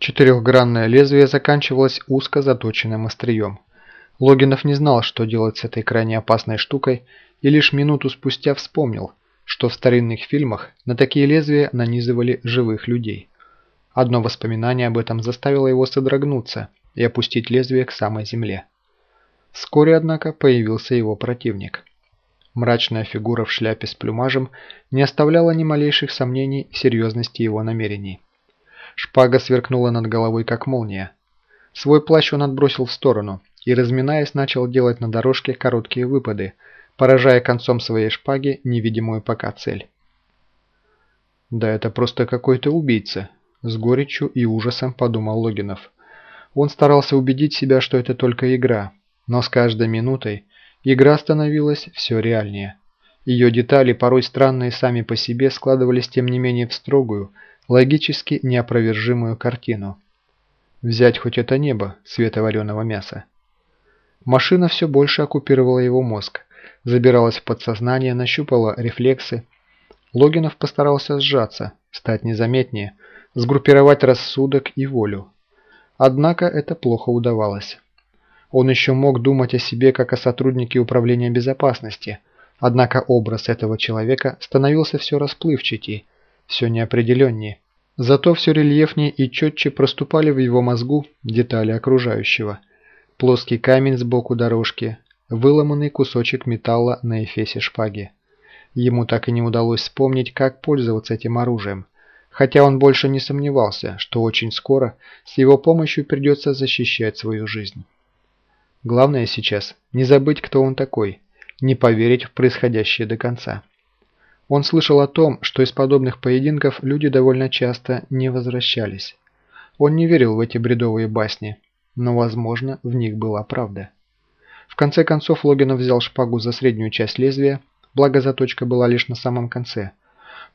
Четырехгранное лезвие заканчивалось узко заточенным острием. Логинов не знал, что делать с этой крайне опасной штукой, и лишь минуту спустя вспомнил, что в старинных фильмах на такие лезвия нанизывали живых людей. Одно воспоминание об этом заставило его содрогнуться и опустить лезвие к самой земле. Вскоре, однако, появился его противник. Мрачная фигура в шляпе с плюмажем не оставляла ни малейших сомнений в серьезности его намерений. Шпага сверкнула над головой, как молния. Свой плащ он отбросил в сторону и, разминаясь, начал делать на дорожке короткие выпады, поражая концом своей шпаги невидимую пока цель. «Да это просто какой-то убийца», – с горечью и ужасом подумал Логинов. Он старался убедить себя, что это только игра, но с каждой минутой игра становилась все реальнее. Ее детали, порой странные сами по себе, складывались тем не менее в строгую, логически неопровержимую картину. Взять хоть это небо цвета мяса. Машина все больше оккупировала его мозг, забиралась в подсознание, нащупала рефлексы. Логинов постарался сжаться, стать незаметнее, сгруппировать рассудок и волю. Однако это плохо удавалось. Он еще мог думать о себе как о сотруднике управления безопасности, однако образ этого человека становился все расплывчатее, все неопределеннее. Зато все рельефнее и четче проступали в его мозгу детали окружающего. Плоский камень сбоку дорожки, выломанный кусочек металла на эфесе шпаги. Ему так и не удалось вспомнить, как пользоваться этим оружием, хотя он больше не сомневался, что очень скоро с его помощью придется защищать свою жизнь. Главное сейчас не забыть, кто он такой, не поверить в происходящее до конца. Он слышал о том, что из подобных поединков люди довольно часто не возвращались. Он не верил в эти бредовые басни, но, возможно, в них была правда. В конце концов Логинов взял шпагу за среднюю часть лезвия, благо заточка была лишь на самом конце.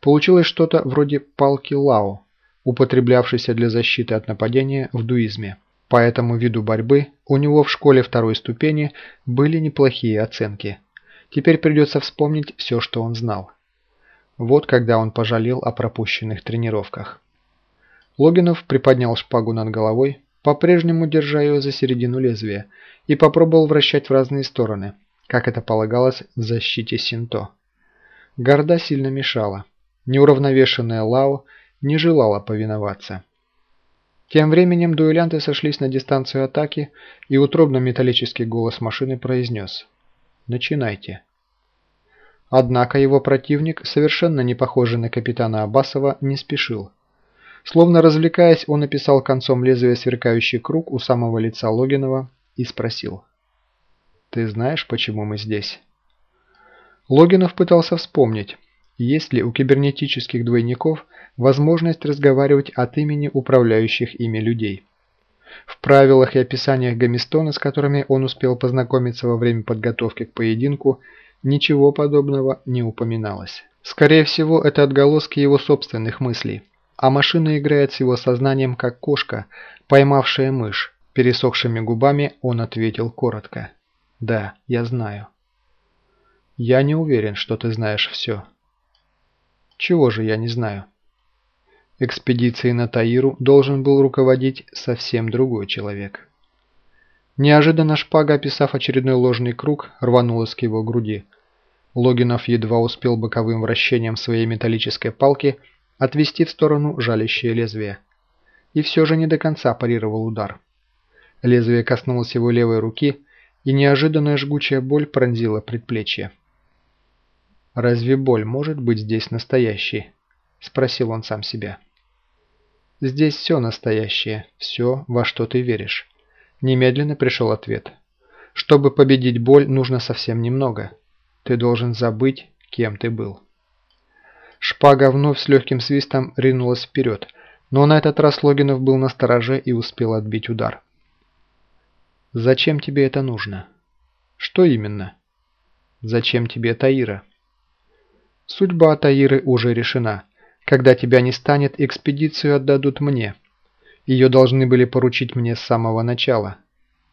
Получилось что-то вроде палки Лао, употреблявшейся для защиты от нападения в дуизме. По этому виду борьбы у него в школе второй ступени были неплохие оценки. Теперь придется вспомнить все, что он знал. Вот когда он пожалел о пропущенных тренировках. Логинов приподнял шпагу над головой, по-прежнему держа ее за середину лезвия, и попробовал вращать в разные стороны, как это полагалось в защите Синто. Горда сильно мешала. Неуравновешенная Лао не желала повиноваться. Тем временем дуэлянты сошлись на дистанцию атаки, и утробно-металлический голос машины произнес «Начинайте». Однако его противник, совершенно не похожий на капитана Абасова, не спешил. Словно развлекаясь, он написал концом лезвия сверкающий круг у самого лица Логинова и спросил. «Ты знаешь, почему мы здесь?» Логинов пытался вспомнить, есть ли у кибернетических двойников возможность разговаривать от имени управляющих ими людей. В правилах и описаниях Гамистона, с которыми он успел познакомиться во время подготовки к поединку, Ничего подобного не упоминалось. Скорее всего, это отголоски его собственных мыслей. А машина играет с его сознанием, как кошка, поймавшая мышь. Пересохшими губами он ответил коротко. «Да, я знаю». «Я не уверен, что ты знаешь все». «Чего же я не знаю?» Экспедицией на Таиру должен был руководить совсем другой человек. Неожиданно шпага, описав очередной ложный круг, рванулась к его груди. Логинов едва успел боковым вращением своей металлической палки отвести в сторону жалящее лезвие. И все же не до конца парировал удар. Лезвие коснулось его левой руки, и неожиданная жгучая боль пронзила предплечье. «Разве боль может быть здесь настоящей?» – спросил он сам себя. «Здесь все настоящее, все, во что ты веришь». Немедленно пришел ответ. «Чтобы победить боль, нужно совсем немного». Ты должен забыть, кем ты был. Шпага вновь с легким свистом ринулась вперед, но на этот раз Логинов был на стороже и успел отбить удар. «Зачем тебе это нужно?» «Что именно?» «Зачем тебе Таира?» «Судьба Таиры уже решена. Когда тебя не станет, экспедицию отдадут мне. Ее должны были поручить мне с самого начала».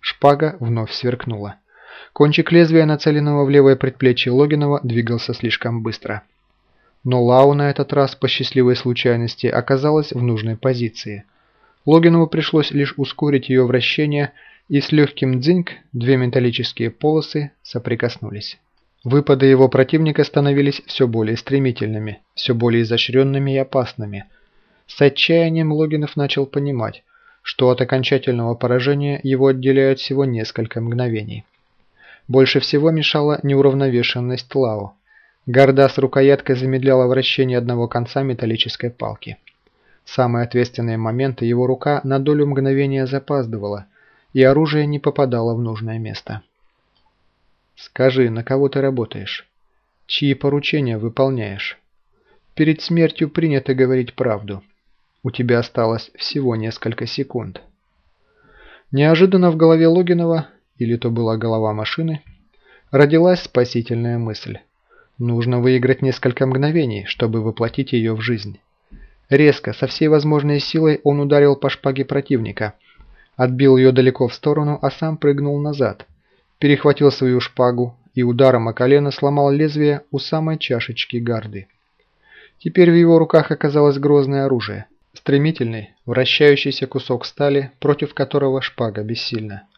Шпага вновь сверкнула. Кончик лезвия, нацеленного в левое предплечье Логинова, двигался слишком быстро. Но Лау на этот раз, по счастливой случайности, оказалась в нужной позиции. Логинову пришлось лишь ускорить ее вращение, и с легким дзиньк две металлические полосы соприкоснулись. Выпады его противника становились все более стремительными, все более изощренными и опасными. С отчаянием Логинов начал понимать, что от окончательного поражения его отделяют всего несколько мгновений. Больше всего мешала неуравновешенность Лао. Горда с рукояткой замедляла вращение одного конца металлической палки. В самые ответственные моменты его рука на долю мгновения запаздывала, и оружие не попадало в нужное место. Скажи, на кого ты работаешь? Чьи поручения выполняешь? Перед смертью принято говорить правду. У тебя осталось всего несколько секунд. Неожиданно в голове Логинова, или то была голова машины, родилась спасительная мысль. Нужно выиграть несколько мгновений, чтобы воплотить ее в жизнь. Резко, со всей возможной силой он ударил по шпаге противника, отбил ее далеко в сторону, а сам прыгнул назад – перехватил свою шпагу и ударом о колено сломал лезвие у самой чашечки гарды. Теперь в его руках оказалось грозное оружие, стремительный, вращающийся кусок стали, против которого шпага бессильна.